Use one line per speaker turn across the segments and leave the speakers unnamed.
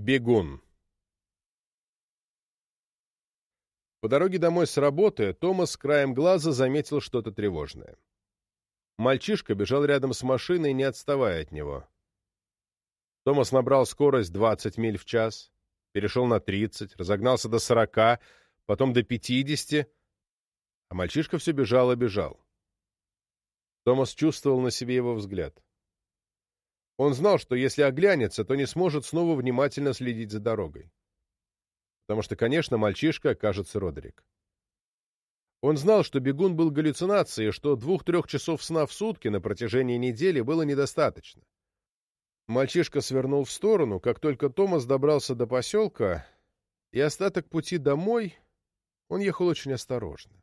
Бегун. По дороге домой с работы Томас краем глаза заметил что-то тревожное. Мальчишка бежал рядом с машиной, не отставая от него. Томас набрал скорость 20 миль в час, перешел на 30, разогнался до 40, потом до 50, а мальчишка все бежал и бежал. Томас чувствовал на себе его взгляд. Он знал, что если оглянется, то не сможет снова внимательно следить за дорогой. Потому что, конечно, мальчишка окажется Родерик. Он знал, что бегун был галлюцинацией, что двух-трех часов сна в сутки на протяжении недели было недостаточно. Мальчишка свернул в сторону, как только Томас добрался до поселка, и остаток пути домой он ехал очень осторожно.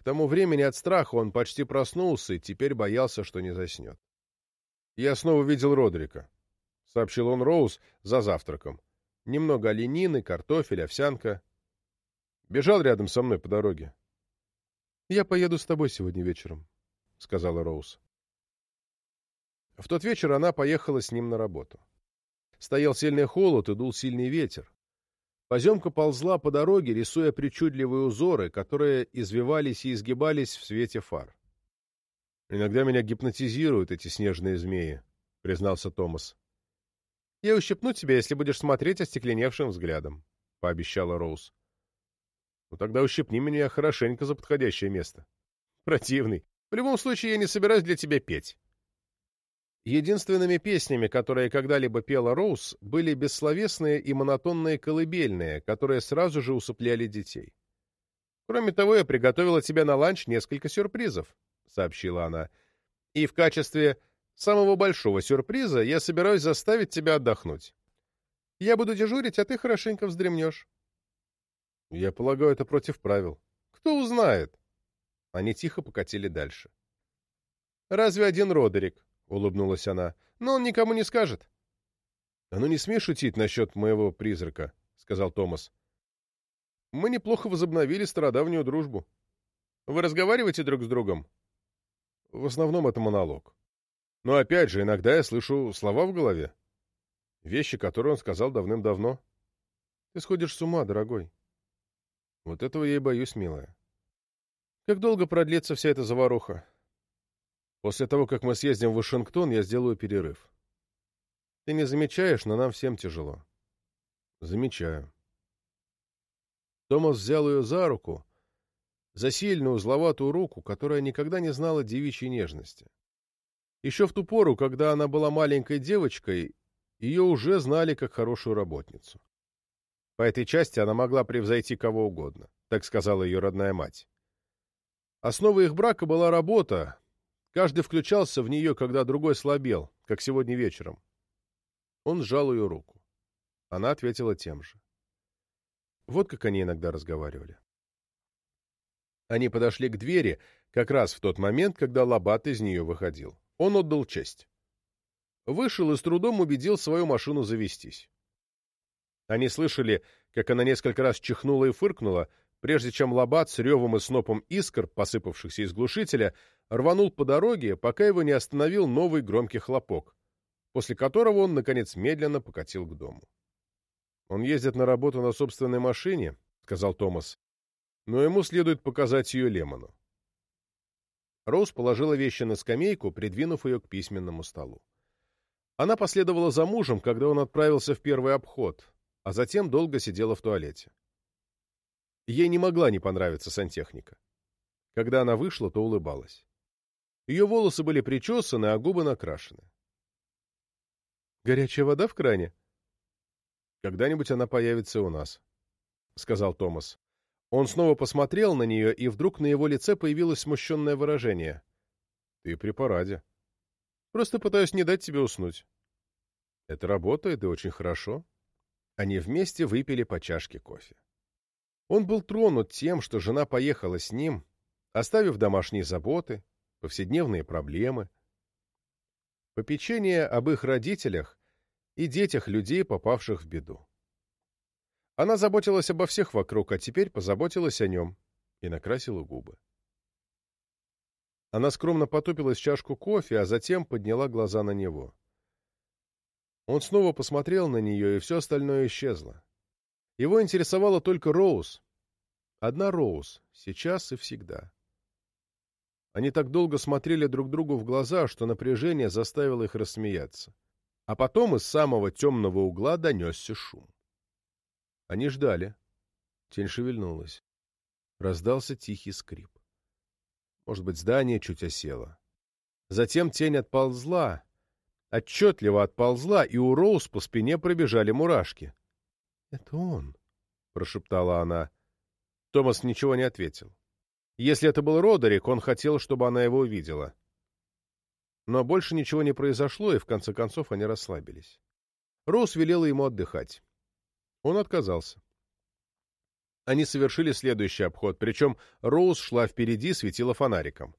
К тому времени от страха он почти проснулся и теперь боялся, что не заснет. «Я снова видел Родрика», — сообщил он Роуз за завтраком. «Немного оленины, картофель, овсянка. Бежал рядом со мной по дороге». «Я поеду с тобой сегодня вечером», — сказала Роуз. В тот вечер она поехала с ним на работу. Стоял сильный холод и дул сильный ветер. Поземка ползла по дороге, рисуя причудливые узоры, которые извивались и изгибались в свете фар. «Иногда меня гипнотизируют эти снежные змеи», — признался Томас. «Я ущипну тебя, если будешь смотреть остекленевшим взглядом», — пообещала Роуз. «Ну тогда ущипни меня хорошенько за подходящее место». «Противный. В любом случае, я не собираюсь для тебя петь». Единственными песнями, которые когда-либо пела Роуз, были бессловесные и монотонные колыбельные, которые сразу же усыпляли детей. Кроме того, я приготовила тебе на ланч несколько сюрпризов. — сообщила она. «И в качестве самого большого сюрприза я собираюсь заставить тебя отдохнуть. Я буду дежурить, а ты хорошенько вздремнешь». «Я полагаю, это против правил». «Кто узнает?» Они тихо покатили дальше. «Разве один Родерик?» — улыбнулась она. «Но он никому не скажет». «А ну не смей шутить насчет моего призрака», — сказал Томас. «Мы неплохо возобновили стародавнюю дружбу. Вы разговариваете друг с другом?» В основном это монолог. Но опять же, иногда я слышу слова в голове. Вещи, которые он сказал давным-давно. Ты сходишь с ума, дорогой. Вот этого я и боюсь, милая. Как долго продлится вся эта заваруха? После того, как мы съездим в Вашингтон, я сделаю перерыв. Ты не замечаешь, но нам всем тяжело. Замечаю. Томас взял ее за руку, за сильную узловатую руку, которая никогда не знала девичьей нежности. Еще в ту пору, когда она была маленькой девочкой, ее уже знали как хорошую работницу. По этой части она могла превзойти кого угодно, так сказала ее родная мать. Основой их брака была работа, каждый включался в нее, когда другой слабел, как сегодня вечером. Он сжал ее руку. Она ответила тем же. Вот как они иногда разговаривали. Они подошли к двери как раз в тот момент, когда Лабат из нее выходил. Он отдал честь. Вышел и с трудом убедил свою машину завестись. Они слышали, как она несколько раз чихнула и фыркнула, прежде чем Лабат с ревом и снопом искр, посыпавшихся из глушителя, рванул по дороге, пока его не остановил новый громкий хлопок, после которого он, наконец, медленно покатил к дому. «Он ездит на работу на собственной машине», — сказал Томас, но ему следует показать ее Лемону. Роуз положила вещи на скамейку, придвинув ее к письменному столу. Она последовала за мужем, когда он отправился в первый обход, а затем долго сидела в туалете. Ей не могла не понравиться сантехника. Когда она вышла, то улыбалась. Ее волосы были причесаны, а губы накрашены. «Горячая вода в кране?» «Когда-нибудь она появится у нас», — сказал Томас. Он снова посмотрел на нее, и вдруг на его лице появилось смущенное выражение. «Ты при параде. Просто пытаюсь не дать тебе уснуть». «Это работает, и очень хорошо». Они вместе выпили по чашке кофе. Он был тронут тем, что жена поехала с ним, оставив домашние заботы, повседневные проблемы, попечение об их родителях и детях людей, попавших в беду. Она заботилась обо всех вокруг, а теперь позаботилась о нем и накрасила губы. Она скромно потупилась чашку кофе, а затем подняла глаза на него. Он снова посмотрел на нее, и все остальное исчезло. Его интересовала только Роуз. Одна Роуз, сейчас и всегда. Они так долго смотрели друг другу в глаза, что напряжение заставило их рассмеяться. А потом из самого темного угла донесся шум. Они ждали. Тень шевельнулась. Раздался тихий скрип. Может быть, здание чуть осело. Затем тень отползла, отчетливо отползла, и у Роуз по спине пробежали мурашки. — Это он, — прошептала она. Томас ничего не ответил. Если это был Родерик, он хотел, чтобы она его увидела. Но больше ничего не произошло, и в конце концов они расслабились. Роуз велела ему отдыхать. Он отказался. Они совершили следующий обход, причем Роуз шла впереди, светила фонариком.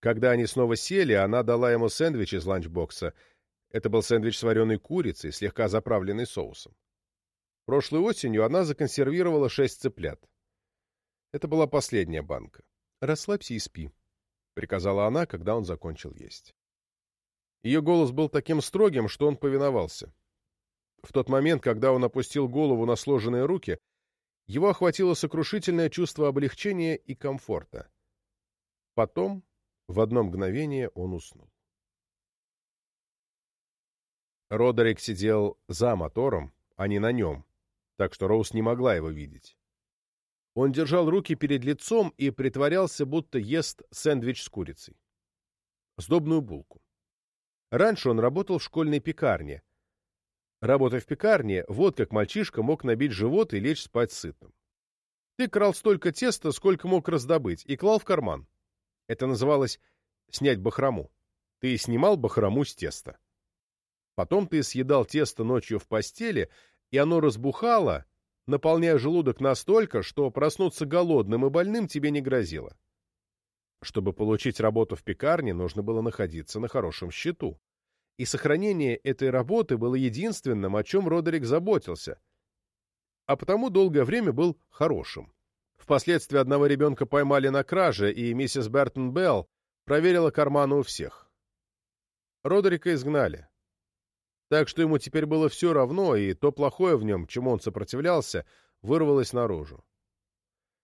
Когда они снова сели, она дала ему сэндвич из ланчбокса. Это был сэндвич с вареной курицей, слегка заправленный соусом. Прошлой осенью она законсервировала шесть цыплят. Это была последняя банка. «Расслабься и спи», — приказала она, когда он закончил есть. Ее голос был таким строгим, что он повиновался. В тот момент, когда он опустил голову на сложенные руки, его охватило сокрушительное чувство облегчения и комфорта. Потом, в одно мгновение, он уснул. Родерик сидел за мотором, а не на нем, так что Роуз не могла его видеть. Он держал руки перед лицом и притворялся, будто ест сэндвич с курицей. Сдобную булку. Раньше он работал в школьной пекарне, Работая в пекарне, вот как мальчишка мог набить живот и лечь спать сытым. Ты крал столько теста, сколько мог раздобыть, и клал в карман. Это называлось «снять бахрому». Ты снимал бахрому с теста. Потом ты съедал тесто ночью в постели, и оно разбухало, наполняя желудок настолько, что проснуться голодным и больным тебе не грозило. Чтобы получить работу в пекарне, нужно было находиться на хорошем счету и сохранение этой работы было единственным, о чем Родерик заботился, а потому долгое время был хорошим. Впоследствии одного ребенка поймали на краже, и миссис Бертон Белл проверила карманы у всех. Родерика изгнали. Так что ему теперь было все равно, и то плохое в нем, чему он сопротивлялся, вырвалось наружу.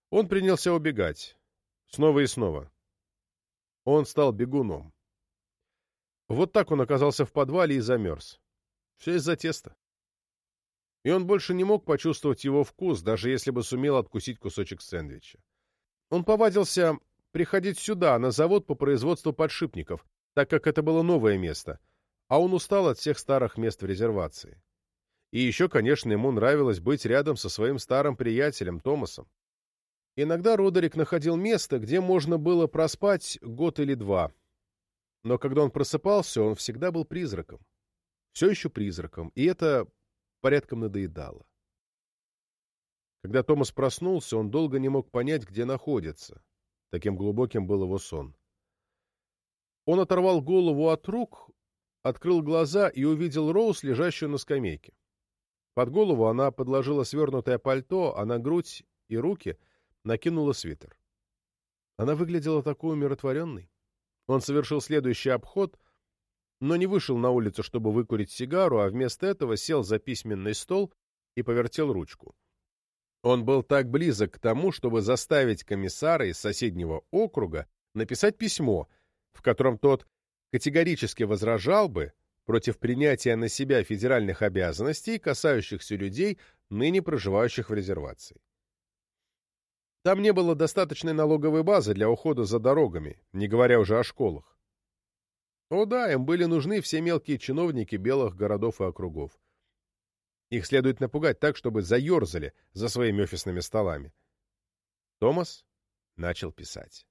Он принялся убегать. Снова и снова. Он стал бегуном. Вот так он оказался в подвале и замерз. Все из-за теста. И он больше не мог почувствовать его вкус, даже если бы сумел откусить кусочек сэндвича. Он повадился приходить сюда, на завод по производству подшипников, так как это было новое место, а он устал от всех старых мест в резервации. И еще, конечно, ему нравилось быть рядом со своим старым приятелем Томасом. Иногда Родерик находил место, где можно было проспать год или два — но когда он просыпался, он всегда был призраком. Все еще призраком, и это порядком надоедало. Когда Томас проснулся, он долго не мог понять, где находится. Таким глубоким был его сон. Он оторвал голову от рук, открыл глаза и увидел Роуз, лежащую на скамейке. Под голову она подложила свернутое пальто, а на грудь и руки накинула свитер. Она выглядела такой умиротворенной. Он совершил следующий обход, но не вышел на улицу, чтобы выкурить сигару, а вместо этого сел за письменный стол и повертел ручку. Он был так близок к тому, чтобы заставить комиссара из соседнего округа написать письмо, в котором тот категорически возражал бы против принятия на себя федеральных обязанностей, касающихся людей, ныне проживающих в резервации. Там не было достаточной налоговой базы для ухода за дорогами, не говоря уже о школах. О да, им были нужны все мелкие чиновники белых городов и округов. Их следует напугать так, чтобы заерзали за своими офисными столами. Томас начал писать.